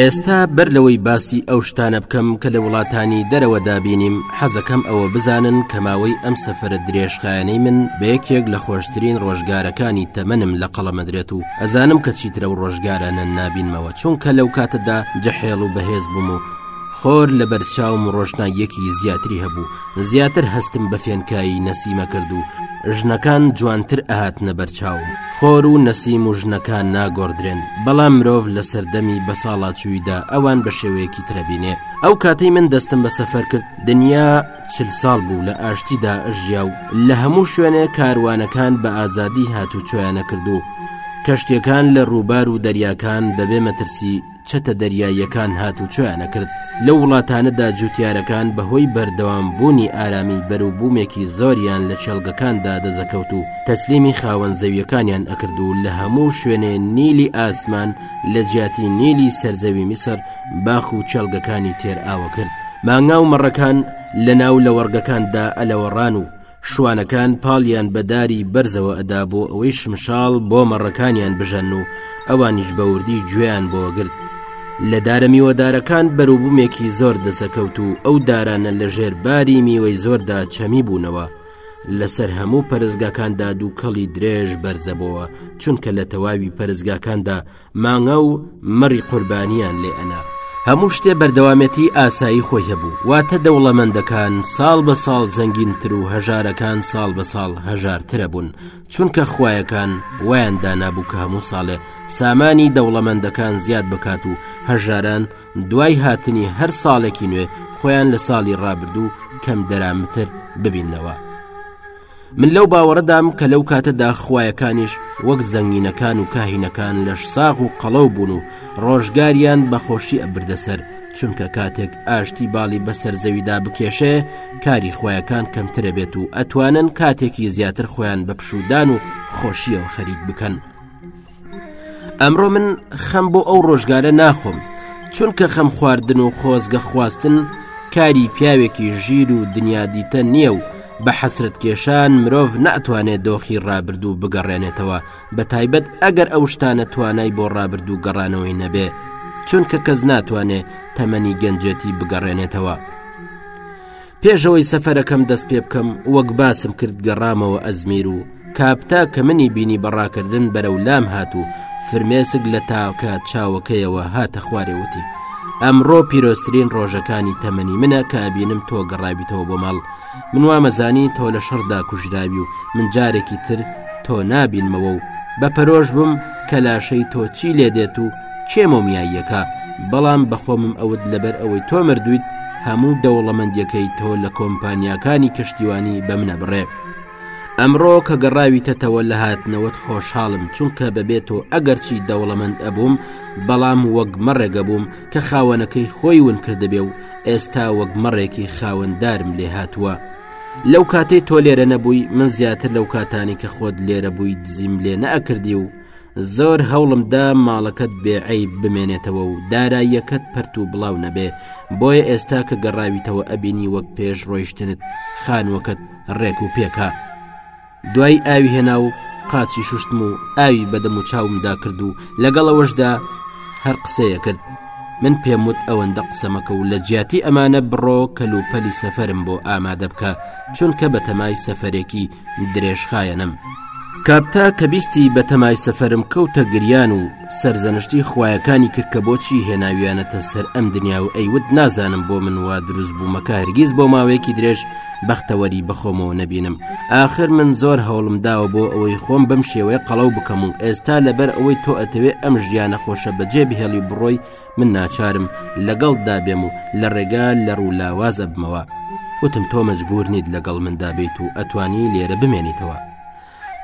ئێستا بەر لەوەی باسی ئەو شتانە بکەم کە لە وڵاتانی دەرەوە دابینیم حەزەکەم ئەوە بزانن کە ماوەی ئەم سەفرە درێژخایەنەی من بە یەکێک لە خۆشترین ڕۆژگارەکانی تەمەنم لە قەڵەمەدرێت و ئەزانم کە چیتر ئەو ڕۆژگارانە نابینمەوە چونکە لەو کاتەدا جحێڵ و بەهێز بووم و خۆر لە بەرچاوم و ڕۆشناییەکی زیاتری هەبوو زیاتر هەستم بە فێنکایی نەسیمە کرد و ژنەکان جوانتر ئەهاتنە بەرچاوم خۆر و نەسیم و ژنەکان ناگۆڕدرێن بەڵام مرۆڤ لە سەردەمی بەساڵاچوویدا ئەوان بە شێوەیەکی ترەبینێ ئەو کاتەی من دەستم بە سەفەر کرد دنیا چل ساڵ بوو لە ئاشتیدا ئەژیا و لە هەموو شوێنێ کاروانەکان بە ئازادی هاتوچۆیان ئەکرد و کەشتیەکان لە ڕووبار و دەریاکان بەبێ مەترسی چەتە دەریاییەکان هاتوچۆیان ئەکرد لەو وڵاتانەدا جوتیارەکان بەهۆی بەردەوام بوونی ئارامی بەروبوومێکی زۆریان لە کێڵگەکاندا دەزەکەوت و تەسلیمی خاوەن زەویەکانیان ئەکرد و لە هەموو شوێنێ نیلی ئاسمان لە جیاتی نیلی سەر زەوی میسر باخ و کێڵگەکانی تێر ئاوە کرد مانگا و مەڕەکان لە ناو لەوەڕگەکاندا ئەلەوەڕان و شوانەکان پاڵیان بەداری بەرزەوە ئەدا بۆ ئەوەی شمشاڵ بۆ مەڕەکانیان بژەن و ئەوانیش بەوردی گوێیان بۆگرت لە دارە میوەدارەکان بەروبوومێکی زۆر دەسەکەوت و ئەو دارانە لە ژێر باری میوەی زۆردا چەمی بوونەوە لەسەر هەموو پەرزگاکاندا دوو کەڵی درێژ بەرزەبەوە چونکە لە تەواوی پەرزگاکاندا مانگا و مەڕی قوربانیان لێ ئەنا. هەموو شتێ بەردەوامێتی ئاسایی خۆی هەبوو واتە دەوڵەمەندەکان ساڵ بە ساڵ زەنگینتر و هەژارەکان ساڵ بە ساڵ هەژارترە بوون چونکە خویەکان ویان دانابوو کە هەموو ساڵێ سامانی دەوڵەمەندەکان زیاد بکات و هەژاران دوای هاتنی هەر ساڵێکی نوێ خۆیان لە ساڵی ڕابردوو کەم دەرامتر ببینەوە. من لەو باوەڕەدام کە لەو کاتەدا خویەکانیش وەک زەنگینەکان و کاهینەکان لەش ساغ و قەڵەو بوون و ڕۆژگاریان بەخۆشی ئەبردە سەر چونکە کاتێک ئاشتی باڵی بەسەر زەویدا بکێشێ کاری خویەکان کەمترە بێت و ئەتوانن کاتێکی زیاتر خۆیان بە پشودان و خۆشیەوە خەریک بکەن. ئەمڕۆ من خەم بۆ ئەو ڕۆژگارە ناخۆم چونکە خەم خواردن و خۆزگە خواستن کاری پیاوێکی ژیر و دنیادیتە نییە و بە حەسرەت کێشان مرۆڤ ناتوانێت دۆخی ڕابردوو بگەڕێنێتەوە بە تایبەت ئەگەر ئەو شتانە توانای بۆ ڕابردوو گەڕانەوەی نەبێ چونکە کەس ناتوانێت تەمەنی گەنجێتی بگەڕێنێتەوە. پێش ئەوەی سەفەرەکەم دەست پێ بکەم وەک باسم کرد گەڕامەوە ئەزمیر و کاپتا کە منی بینی بەڕاکردن بەرەو لام هات و فرمێسک لە تاکە چاوەکەیەوە هاتە خوارێوتی ئەمڕۆ پیرۆسترین ڕۆژەکانی تەمەنی منە کە ئەبینم تۆ گەڕابیتەوە بۆ ماڵ من وامەزانی تۆ لە شەڕدا کوژراوی و من جارێکی تر تۆ نابینمەوە و بە پەرۆش بووم کە لاشەی تۆ چی لێ دێت و کێ مۆمیاییەکە بەڵام بەخۆمم ئەوت لەبەر ئەوەی تۆ مردویت هەموو دەوڵەمەندیەکەی تۆ لە کۆمپانیاکانی کەشتیوانی بە منە بڕێ ئەمڕۆ کە گەڕاویتەتەوە لە هاتنەوەت خۆشحاڵم چونکە بەبێت و ئەگەرچی دەوڵەمەند ئەبووم بەڵام وەک مەڕێگە بووم کە خاوەنەکەی خۆی ون کردبێ و ئێستا وەک مەڕێکی خاوەندارم لێ هاتووە لەو کاتەی تۆ لێرە نەبووی من زیاتر لەو کاتانی کە خۆت لێرە بووی دزیم لێ نەکردی و زۆر هەوڵم دا ماڵەکەت بێ عەیب بمێنێتەوە و داراییەکەت پەرت و بڵاو نەبێ بۆیە ئێستا کە گەڕاویتەوە ئەبینی وەک پێش ڕۆیشتنت خانووەکەت ڕێک و پێکا دوای ئاوی هێنا و قاچی شوشتم و ئاوی بەدەم و چاومدا کرد و لەگەڵەوەشدا هەر قسەیە کرد من پێم وت ئەوەندە قسەمەکە و لە جیاتی ئەمانە بڕۆ کەلوپەلی سەفرم بۆ ئامادە بکە چونکە بەتەمای سەفرێکی درێژخایەنم. کابتا کە بیستی بە تەمای سەفەرم کەوتە گریان و سەرزەنشتی خوایەکانی کرد کە بۆچی هێناویانەتە سەر ئەم دنیا و ئەیوت نازانم بۆ من وا دروست بوومە کە هەرگیز بۆ ماوەیەکی درێژ بەختەوەری بەخۆمەوە نەبینم ئاخر من زۆر هەوڵم داوە بۆ ئەوەی خۆم بەم شێوەیە قەڵەو بکەم و ئێستا لەبەر ئەوەی تۆ ئەتەوێ ئەم ژیانە خۆشە بەجێ بهێڵی بڕۆی من ناچارم لەگەڵتدا بێم و لە ڕێگا لەڕ و لاواز ئەبمەوە وتم تۆ مەجبور نیت لەگەڵ مندا بیت و ئەتوانی لێرە بمێنیتەوە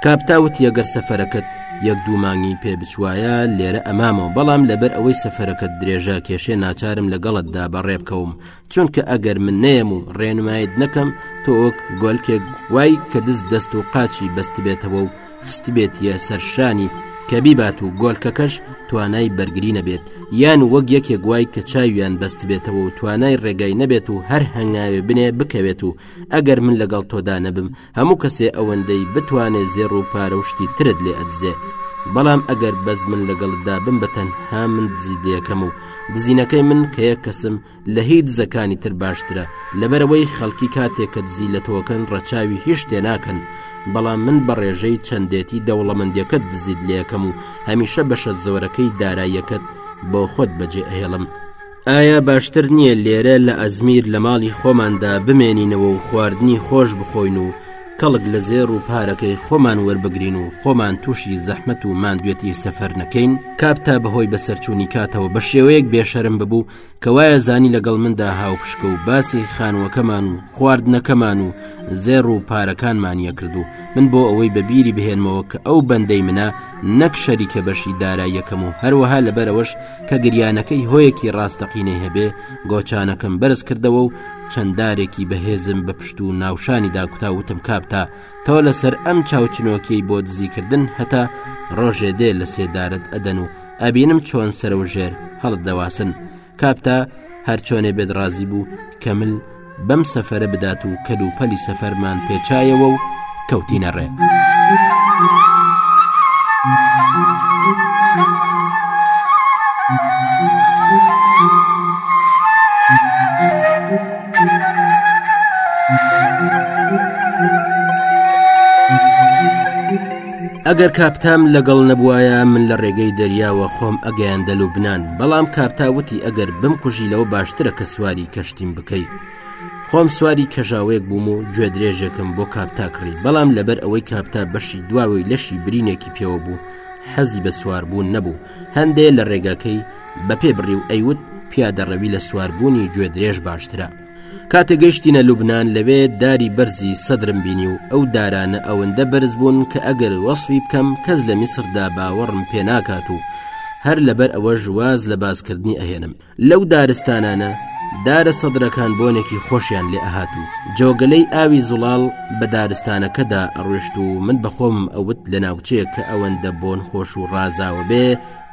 کاپتا وتی ئەگەر سەفەرەکەت یەک دوو مانگی پێ بچوایە لێرە ئەمامەوە بەڵام لەبەر ئەوەی سەفەرەکەت درێژە کێشێ ناچارم لەگەڵتدا بەڕێبکەوم چونکە ئەگەر من نەیەم و ڕێنمایت نەکەم تۆ وەک گۆلکێک وای کە دز دەست و قاچی بەستبێتەوە و خستبێتە سەرشانی کە بیبات و گۆلکەکەش توانای بەرگری نەبێت یان وەک یەکێک وای کە چاویان بەستبێتەوە و توانای ڕێگای نەبێت و هەر هەنگاوێ بنێ بکەوێت و ئەگەر من لەگەڵ تۆدا نەبم هەموو کەسێ ئەوەندەی بتوانێت زێڕ و پارە و شتی ترت لێ ئەدزێ بەڵام ئەگەر بەس من لەگەڵدا بم بەتەن ها من دزی دەکەم و دزینەکەی من کە یەک کەسم لە هی دزەکانی تر باشترە لەبەرەوەی خەڵکی کاتێک کە دزی لە تۆکەن ڕەچاوی هیچ تێ ناکەن بەڵام من بە ڕێژەی چەندێتی دەوڵەمەندەکەت دزیت لەکەم و هەمیشە بەشە زۆرەکەی داراییەکەت بۆ خۆت بەجێ ئەهێڵم ئایا باشتر نییە لێرە لە ئەزمیر لە ماڵی خۆماندا بمێنینەوە و خواردنی خۆش بخۆین و کەڵک لە زێر و پارەکەی خۆمان وەربگرین و خۆمان تووشی زەحمت و مادوێتی سەفەر نەکەین کاپ تا بەهۆی بەسەرچوونی کاتەوە بە شێوەیەک بێشەرم ببوو کەوایە زانی لەگەڵ مندا هاوپشکە و باسی خانووەکەمان و خواردنەکەمان و زێڕ و پارەکانمانە کرد و من بۆ ئەوەی بە بیری بهێنمەوە کە ئەو بەندەی منە نەک شەریکە بەشی دارا یەکەم و هەروەها لەبەرەوەش کە گریانەکەی هۆیەکی ڕاستەقینەی هەبێ گۆچانەکەم بەرز کردەوە و چەندارێکی بەهێزم بە پشت و ناوشانی داکوتا وتم کاپتا تۆ لەسەر ئەم چاوچنۆکیی بۆ دزیکردن هەتا ڕۆژێ دێ لە سێدارت ئەدەن و ئەبینم چۆن سەر و ژێر هەڵت دەواسن کاپتا هەرچۆنێ بێت ڕازی بوو کەمل بەم سەفرە بدات و کەل و پەلی سەفەرمان پێچایەوە و کەوتینە ڕێ. ئەگەر کاپتام لەگەڵ نەبوایە من لە ڕێگەی دەریاوە خۆم ئەگەیاندە لوبناان بەڵام کاپتا وتی ئەگەر بم کوژی لەوە باشترە کە سواری کەشتیم بکەیت خۆم سواری کەژاوەیەک بووم و گوێ درێژێکم بۆ کاپتا کڕی بەڵام لەبەر ئەوەی کاپتا بەشی دواوەی لەشی برینێکی پێوە بوو حەزی بە سواربوون نەبوو هەندێ لە ڕێگاکەی بە پێ بڕی و ئەیوت پیادەڕەوی لە سواربوونی گوێ درێژ باشترە کاتێ گەشتینە لوبنان لەوێ داری بەرزی سەدرم بینی و ئەو دارانە ئەوەندە بەرز بوون کە ئەگەر وەسفی بکەم کەس لە میسردا باوەڕم پێ ناکات و هەر لەبەر ئەوەش واز لە باسکردنی ئەهێنم لەو دارستانانە دارە سەدرەکان بۆنێکی خۆشیان لێ ئەهات و جۆگەلەی ئاوی زوڵاڵ بە دارستانەکەدا ئەڕۆشت و من بەخۆم ئەوت لە ناوچەیە کە ئەوەندە بۆن خۆش و ڕازاوە بێ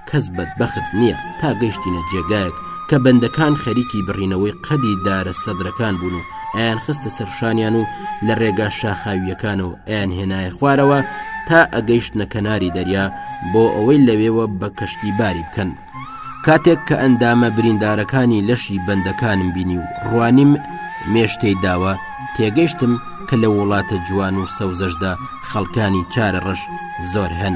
کەس بەدبەخت نییە تا گەیشتینە جێگایەک کە بەندەکان خەریکی بڕینەوەی قەدی دارە سەدرەکان بوون و ئەیان خستە سەرشانیان و لە ڕێگا شاخاویەکانەوە ئەیان هێنایە خوارەوە تا ئەگەیشت نەکەناری دەریا بۆ ئەوەی لەوێوە بە کەشتی باری بکەن کاتێک کە ئەندامە بریندارەکانی لەشی بەندەکانم بینی و ڕوانیم مێشتەی داوە تێگەشتم کە لە وڵاتە جوان و سەوزەشدا خەڵکانی چارە ڕەش زۆر هەن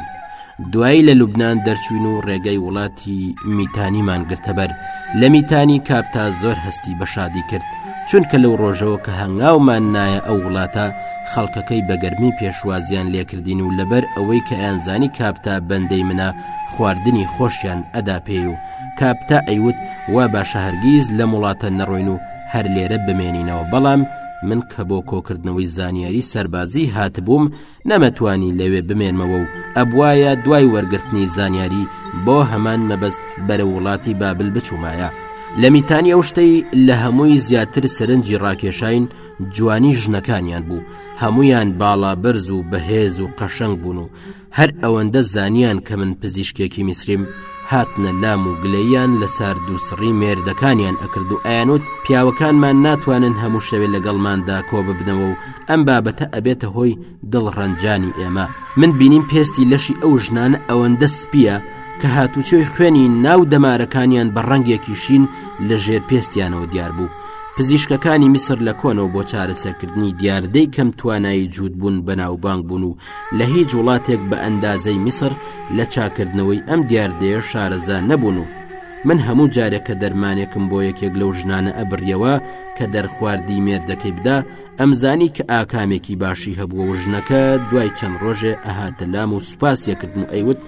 دوایی لە لوبنان دەرچوین و ڕێگەی وڵاتی میتانیمان گرتەبەر لە میتانی کاپتا زۆر هەستی بە شادی کرد چونکە لەو ڕۆژەوە کە هەنگاومان نایە ئەو وڵاتە خەڵکەکەی بەگەرمی پێشوازیان لێکردین و لەبەر ئەوەی کە ئەیانزانی کاپتا بەندەی منە خواردنی خۆشیان ئەدا پێی و کاپتا ئەیوت وا باشە هەرگیز لە وڵاتە نەڕۆین و هەر لێرە بمێنینەوە بەڵام من کە بۆ کۆکردنەوەی زانیاری سەربازی هاتبووم نەمەتوانی لەوێ بمێنمەوە و ئەبوایە دوای وەرگرتنی زانیاری بۆ هەمان مەبەست بەرە وڵاتی بابل بچوومایە لە میتانی ئەو شتەی لە هەمووی زیاتر سەرنجی ڕاکێشاین جوانی ژنەکانیان بوو هەمویان باڵا بەرز و بەهێز و قەشەنگ بوون و هەر ئەوەندە زانیان کە من پزیشکێکی میسریم هاتنە لام و گلەییان لە سارد و سڕی مێردەکانیان ئەکرد و ئەیانوت پیاوەکانمان ناتوانن هەموو شەوێ لەگەڵماندا کۆببنەوە و ئەم بابەتە ئەبێتە هۆی دڵ ڕەنجانی ئێمە من بینیم پێستی لەشی ئەو ژنانە ئەوەندە سپیە کە هاتوچۆی خوێنی ناو دەمارەکانیان بە ڕەنگێکی شین لە ژێر پێستیانەوە دیار بوو پزیشکەکانی میسر لە کۆنەوە بۆ چارەسەرکردنی دیاردەی کەم توانایی جووت بوون بەناوبانگ بوون و لە هیچ وڵاتێک بە ئەندازەی میسر لە چاککردنەوەی ئەم دیاردەیە شارەزا نەبوون و من هەموو جارێک کە دەرمانێکم بۆ یەکێک لەو ژنانە ئەبڕیەوە کە دەرخواردی مێردەکەی بدا ئەمزانی کە ئاکامێکی باشی هەبووە و ژنەکە دوای چەند ڕۆژێ ئەهاتە لام و سوپاس یەکردم و ئەیوت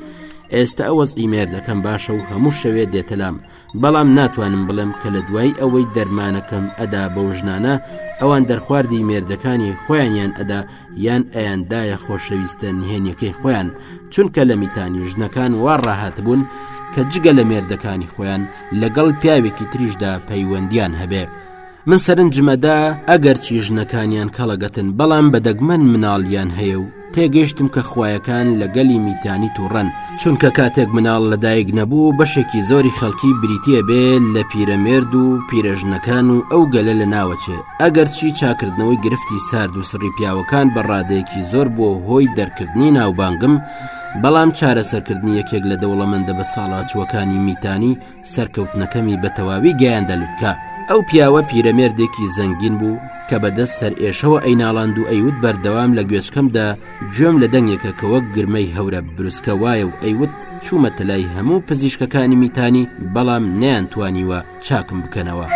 ئێستا ئەوەز ئیمێردەکەم باشە و هەموو شەوێ دێتەلام بەڵام ناتوانم بڵێم کە لە دوای ئەوەی دەرمانەکەم ئەدا بەو ژنانە ئەوان دەرخواردی مێردەکانی خۆیانیان ئەدا یان ئەیاندایە خۆشەویستە نهێنیەکەی خۆیان چونکە لە میتانی ژنەکان وا ڕاهات بوون کە جگە لە مێردەکانی خۆیان لەگەڵ پیاوێکی تریشدا پەیوەندیان هەبێ. من سەرنجم ئەدا ئەگەرچی ژنەکانیان کەڵەگەتن بەڵام بە دەگمەن مناڵیان هەیە و تێگەیشتم کە خویەکان لە گەلی میتانی تووڕەن چونکە کاتێک مناڵ لەدایک نەبوو بەشێکی زۆری خەڵکی بریتە بێ لە پیرەمێرد و پیرەژنەکان و ئەو گەلە لە ناوەچێ ئەگەرچی چاکردنەوەی گرفتی سارد و سڕی پیاوەکان بە ڕادەیەکی زۆر بۆ هۆی دەرکردنی ناوبانگم بەڵام چارەسەرکردنی یەکێک لە دەوڵەمەندە بە ساڵاچووەکانی میتانی سەرکەوتنەکەمی بەتەواوی گەیاندە لوتکە ئەو پیاوە پیرەمێردێکی زەنگین بوو کە بەدەست سەر ئێشەوە ئەیناڵاند و ئەیوت بەردەوام لە گوێچکەمدا گوێم لە دەنگێکە کە وەک گرمەی هەورە بروسکە وایە و ئەیوت چوومەتە لای هەموو پزیشکەکانی میتانی بەڵام نیان توانیوە چاکم بکەنەوە.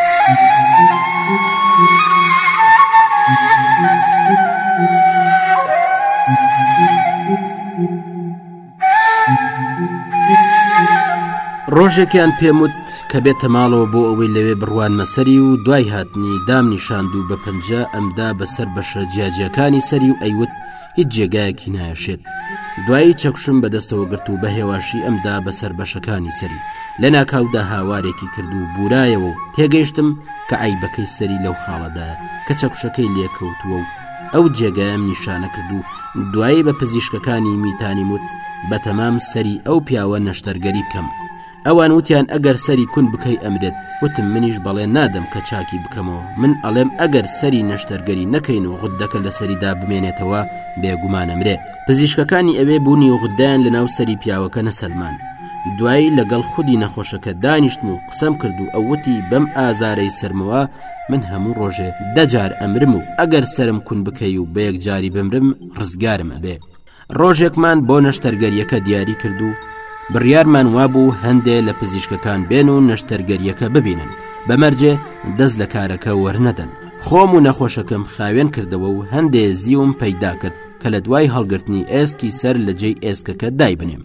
ڕۆژێکیان پێم وت کە بێتە ماڵەوە بۆ ئەوەی لەوێ بڕوانمە سەری و دوای هاتنی دام نیشاند و بە پەنجە ئەمدا بەسەر بەشە جیاجیەکانی سەری و ئەیوت هیچ جێگایەکی نایشێت دوایی چەکشم بەدەستەوە گرت و بەهێواشی ئەمدا بەسەر بەشەکانی سەری لە ناکاودا هاوارێکی کرد و بورایەوە و تێگەیشتم کە ئایبەکەی سەری لەو خاڵەدایە کە چەکشەکەی لێکەوتووە و ئەو جێگایەم نیشانە کرد و دوایی بە پزیشکەکانی میتانیم وت بە تەمام سەری ئەو پیاوە نەشتەرگەری بکەم ئەوان وتیان ئەگەر سەری کون بکەی ئەمرێت وتم منیش بەڵێ نادەم کە چاکی بکەمەوە من ئەڵێم ئەگەر سەری نەشتەرگەری نەکەین و غدەکە لە سەریدا بمێنێتەوە بێگومانەمرێ پزیشکەکانی ئەوێ بوونی و غدایان لە ناو سەری پیاوەکە نەسەلمان دوایی لەگەڵ خودی نەخۆشەکە دانیشتم و قسەم کرد و ئەوتی بەم ئازارەی سرمەوە من هەموو ڕۆژێ دە جار ئەمرم و ئەگەر سرم کون بکەی و بە یەکجاری بمرم ڕزگارم ئەبێ ڕۆژێکمان بۆ نەشتەرگەریەکە دیاری کرد و بڕیارمان وابوو هەندێ لە پزیشکەکان بێن و نەشتەرگەریەکە ببینن بەمەرجێ دەست لە کارەکە وەرنەدەن خۆم و نەخۆشەکەم خاوێن کردەوە و هەندێ زیوم پەیدا کرد کە لە دوای هەڵگرتنی ئێسکی سەر لە جێی ئێسکەکە دایبنێم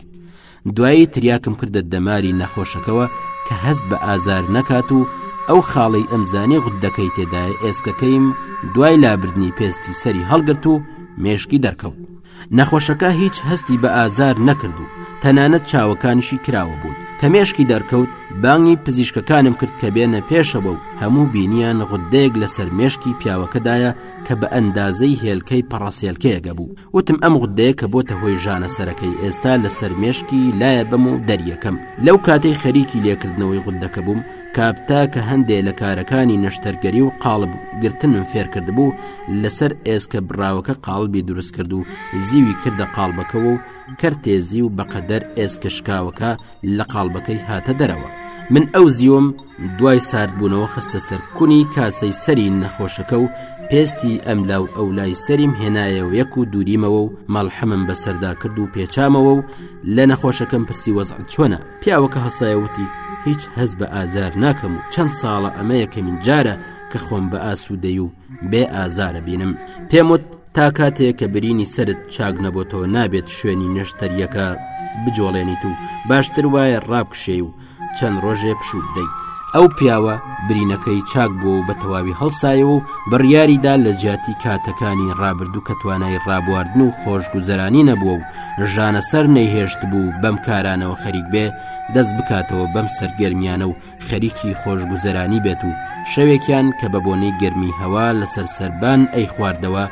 دوایی تریاکم کردە دەماری نەخۆشەکەوە کە هەست بە ئازار نەکات و ئەو خاڵی ئەمزانی غدەکەی تێدایە ئێسکەکەیم دوای لابردنی پێستی سەری هەڵگرت و مێشکی دەرکەوت نەخۆشەکە هیچ هەستی بە ئازار نەکرد و تەنانەت چاوەکانیشی کراوە بوون کە مێشکی دەرکەوت بانگی پزیشکەکانم کرد کە بێنە پێشەوە و هەموو بینیان غدەیەک لەسەر مێشکی پیاوەکەدایە کە بە ئەندازەی هێلکەی پەڕەسێلکەیەگە بوو وتم ئەم غدەیە کە بۆتە هۆی ژانە سەرەکەی ئێستا لەسەر مێشکی لایە بەم و دەریەکەم لەو کاتەی خەریکی لێکردنەوەی غدەکە بووم کاپتا کە هەندێ لە کارەکانی نەشتەرگەری و قاڵب گرتنم فێرکردبوو لەسەر ئێسکە براوەکە قاڵبی دروست کرد و زیوی کردە قاڵبەکەەوە و کەرتێزی و بەقەدەر ئێسکە شکاوەکە لە قاڵبەکەی هاتە دەرەوە من ئەو زیوم دوای ساردبوونەوە خستە سەر کونی کاسەی سەری نەخۆشەکە و پێستی ئەم لاو ئەو لای سەریم هێنایەوە یەک و دووریمەوە و مەڵحەمم بەسەردا کرد و پێچامەوە و لە نەخۆشەکەم پرسی وەزع چۆنە پیاوەکە هەسایەوتی هیچ هەز بە ئازار ناکەم و چەند ساڵە ئەمەیەکەمین جارە کە خۆم بە ئاسوودەی و بێ ئازارە بینم پێم وت تا کاتێک کە برینی سرت چاک نەبۆتەوە نابێت شوێنی نەشتەریەکە بجۆڵێنیت و باشتر وایە ڕابکشێ و چەند ڕۆژێ پشوو بدەیت ئەو پیاوە برینەکەی چاک بوو و بە تەواوی هەڵسایەوە و بڕیاریدا لە جیاتی کاتەکانی ڕابردوو کە توانای ڕابواردن و خۆشگوزەرانی نەبووە و ژانە سەر نەیهێشت بوو بەم کارانەوە خەریک بێ دەست بکاتەوە بەم سەرگەرمیانە و خەریکی خۆشگوزەرانی بێت و شەوێکیان کە بە بۆنەی گەرمی هەوا لەسەر سەربان ئەی خواردەوە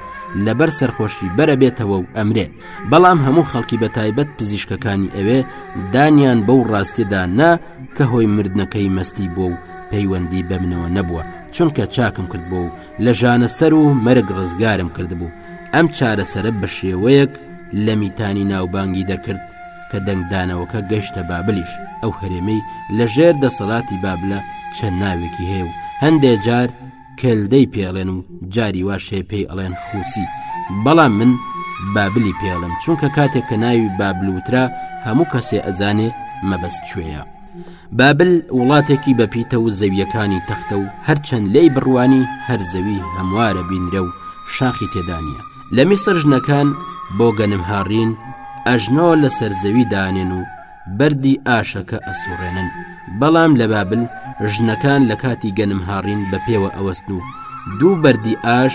لەبەر سەرخۆشی بەرە بێتەوە و ئەمرێ بەڵام هەموو خەڵکی بە تایبەت پزیشکەکانی ئەوێ دانیان بەو ڕاستیدا نا کە هۆی مردنەکەی مەستی بۆ و پەیوەندی بە منەوە نەبووە چونکە چاکم کرد بۆ و لە ژانە سەر و مەرگ ڕزگارم کردبوو ئەم چارەسرە بە شێوەیەک لە میتانی ناوبانگی دەکرد کە دەنگدانەوەکە گەشتە بابلیش ئەو هەرێمەی لە ژێر دەسەڵاتی بابلە چەند ناوێکی هەیە و هەندێ جار کلدەی پێڵێن و جاری واش هەیە پێی ئەڵێن خوچی بەڵام من بابلی پێڵم چونکە کاتێک کە ناوی بابلوترا هەموو کەسێ ئەزانێ مەبەست کوێە بابل وڵاتێکی بەپیتە و زەویەکانی تەختە و هەرچەند لی بڕوانی هەر زەوی هەموارە بینرە و شاخی تێدانە لە میسر ژنەکان بۆ گەنم هاڕین ئەژنۆ لەسەر زەوی دانێن و بەردی ئاشەکە ئەسوڕێنن بەڵام لە بابل ژنەکان لە کاتی گەنم هاڕین بە پێوە ئەوەست و دوو بەردی ئاش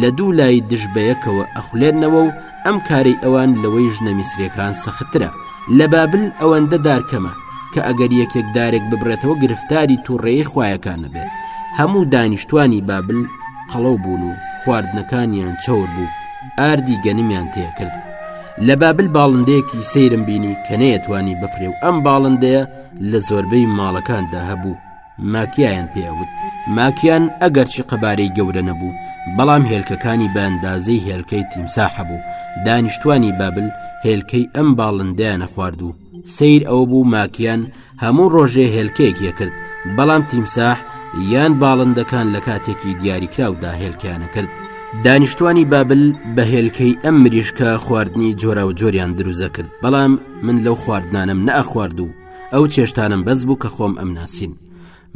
لە دوو لای دژ بەیەکەوە ئەخولێنەوە و ئەم کاری ئەوان لەوەی ژنە میسرەکان سەخترە لە بابل ئەوەندە دارکەمە کە ئەگەر یەکێک دارێک ببرێتەوە گرفتاری تووڕێی خویەکانە بێت هەموو دانیشتوانی بابل قەڵەو بوون و خواردنەکانیان چەور بوو ئاردی گەنمیان تێکرد لە بابل باڵندەیەکی سەیرم بینی کە نەیەتوانی بفرێ و ئەم باڵندەیە لە زۆربەی ماڵەکاندا هەبوو ماکیایان پێوت ماکیان ئەگەرچی قەبارەی گەورە نەبوو بەڵام هێلکەکانی بە ئەندازەی هێلکەی تیمساحە بوو دانیشتوانی بابل هێلکەی ئەم باڵندەیانە خواردوو سیر ئەوە بوو ماکیان هەموو ڕۆژێ هێلکەیەک یەکرد بەڵام تیمساح یان باڵندەکان لە کاتێکی دیاریکراودا هێلکەیانە کرد دانیشتوانی بابل بە هێلکەی ئەم مریشکە خواردنی جۆرا و جۆریان دروزە کرد بەڵام من لەو خواردنانم نەخوارد و ئەو چێشتانم بەس بوو کە خۆم ئەم ناسین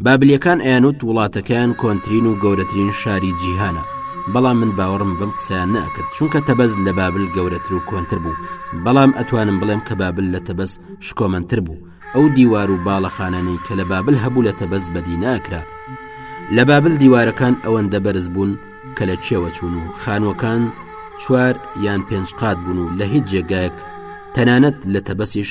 بابلیەکان ئەیانوت وڵاتەکەیان کۆنترین و گەورەترین شاری جیهانە بەڵام من باوەڕم بم قسەیان ناکرد چونکە تەبەز لە بابل گەورەتر و کۆنتر بوو بەڵام ئەتوانم بڵێم کە بابل لە تەبەز شکۆمەندتر بوو ئەو دیوار و باڵەخانانی کە لە بابل هەبوو لە تەبەز بەدی ناکرا لە بابل دیوارەکان ئەوەندە بەرز بوون کە لە چێوە چوون و خانوەکان چوار یان پێنج قات بوون و لە هیچ جێگایەک تەنانەت لە تەبەسیش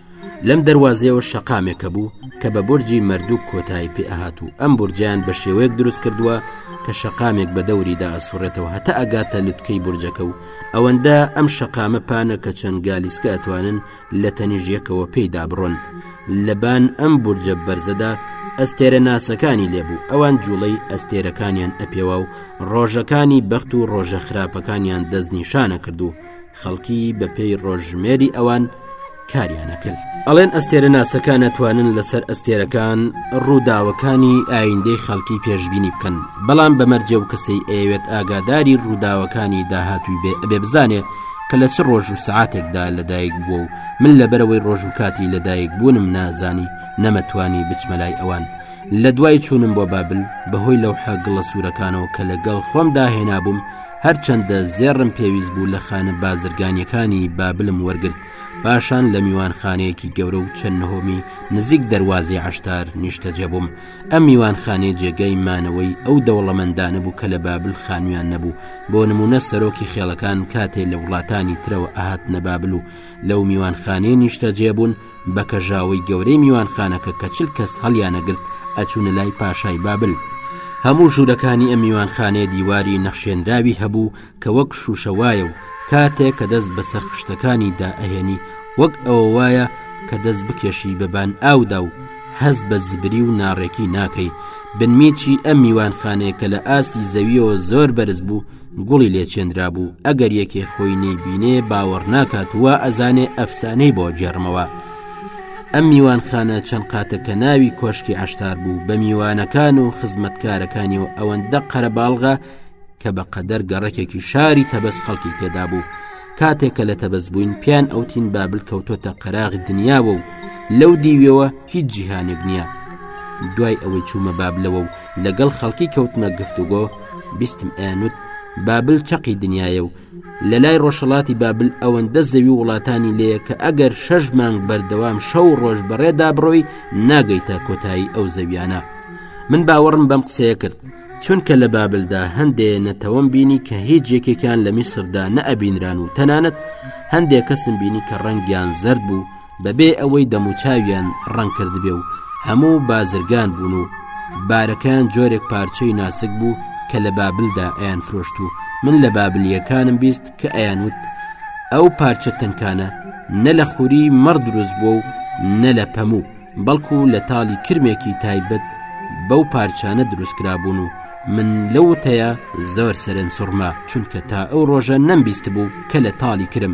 لەم دەروازەیەوە شەقامێک هەبوو کە بە بورجی مەردوو کۆتایی پێ ئەهات و ئەم بورجیان بە شێوەیەک دروست کردووە کە شەقامێک بە دەوریدا ئەسوڕێتەوە هەتا ئەگاتە لوتکەی بورجەکە و ئەوەندە ئەم شەقامە پانە کە چەند گالیسکە ئەتوانن لە تەنیژ یەکەوە پێیدا بڕۆن لەبان ئەم بورجە بەرزەدا ئەستێرە ناسەکانی لێبوو ئەوان جوڵەی ئەستێرەکانیان ئەپێوا و ڕۆژەکانی بەخت و ڕۆژە خراپەکانیان دەستنیشانە کردو خەڵکی بەپێی ڕۆژژمێری ئەوان کاریانە کرد ئەڵێن ئەستێرە ناسەکانە توانن لەسەر ئەستێرەکان ڕووداوەکانی ئایندەی خەڵکی پێشببینی بکەن بەڵام بەمەرجێ و کەسەی ئەوێت ئاگاداری ڕووداوەکانی داهاتوی بێ ئەبێ بزانێ کە لە چ ڕۆژ و سعاتێکدا لەدایک بووە و من لەبەرەوەی ڕۆژ و کاتی لەدایک بوونم نازانی نەمەتوانی بچمەلای ئەوان لە دوای چوونم بۆ بابل بەهۆی لەو حەگڵە سوورەکانەوە کە لەگەڵ خۆم داهێنابووم هەرچەندە زێڕم پێویست بوو لە خانە بازرگانیەکانی بابلم وەرگرت پاشان لە میوانخانەیەکی گەورە و چەند نهۆمی نزیک دەواازی عشتار نیشتەجێ بووم ئەم میوانخانەی جێگەی مانەوەی ئەو دەوڵەمەندانە بوو کە لە بابل خانویان نەبوو بۆ نمونە سەرۆکی خێڵەکان کاتێ لە وڵاتانی ترەوە ئاهات نەبابل و لەو میوانخانەی نیشتەجێ بوون بە کەژاوەی گەورەی میوانخانەکە کە چل کەس هەڵیانەگرت ئەچوونە لای پاشای بابل هەموو ژوورەکانی ئەم میوانخانەیە دیواری نەخشێنراوی هەبوو کە وەک شوشە وایە و کاتێک کە دەست بەسەر خشتەکانی دا ئەهێنی وەک ئەوە وایە کە دەست بکێشی بەبان ئاودا و هەز بە زبری و ناڕێکی ناکەی بنمیچی ئەم میوانخانەیە کە لە ئاستی زەویەوە زۆر بەرز بوو گوڵی لێ چێنرابوو ئەگەر یەکێ خۆی نەیبینێ باوەڕ ناکات وا ئەزانێ ئەفسانەی بۆ گێڕمەوە ئەم میوانخانە چەند قاتە کە ناوی کۆشکی عشتار بوو بە میوانەکان و خزمەتکارەکانی و ئەوەندە قەرەباڵغە کە بە قەدەر گەڕەکێکی شاری تەبەس خەڵکی تێدا بوو کاتێک کە لە تەبەس بووین پیان ئەوتین بابل کەوتۆتە قەراغ دنیاوە و لەو دیویەوە هیچ جیهانێک نییە دوای ئەوەی چوومە بابلەوە و لەگەڵ خەڵکی کەوتمە گفتوگۆ بیستم ئەیانوت بابل چەقی دنیاە و لە لای ڕۆژهڵاتی بابل ئەوەندە زەوی وڵاتانی لێە کە ئەگەر شەش مانگ بەردەوام شەو ڕۆژ بەڕێدا بڕۆی ناگەیتە کۆتایی ئەو زەویانە من باوەڕم بەم قسەیە کرد چونکە لە بابلدا هەندێ نەتەوەم بینی کە هیچ یەکێکیان لە میسردا نەئەبینران و تەنانەت هەندێک کەسم بینی کە ڕەنگیان زرد بوو بەبێ ئەوەی دەموچاویان ڕەنگ کردبێ و هەموو بازرگان بوون و بارەکەیان جۆرێک پارچەی ناسک بوو کە لە بابلدا ئەیان فرۆشت و من لە بابلیەکانم بیست کە ئەیانوت ئەو پارچە تەنکانە نە لە خوری مەڕ دروست بووە و نە لە پەموو بەڵکو لە تاڵی کرمێکی تایبەت بەو پارچانە دروستکرابوون و من لەو تەیە زۆر سەرم سوڕما چونکە تا ئەو ڕۆژە نەمبیست بوو کە لە تاڵی کرم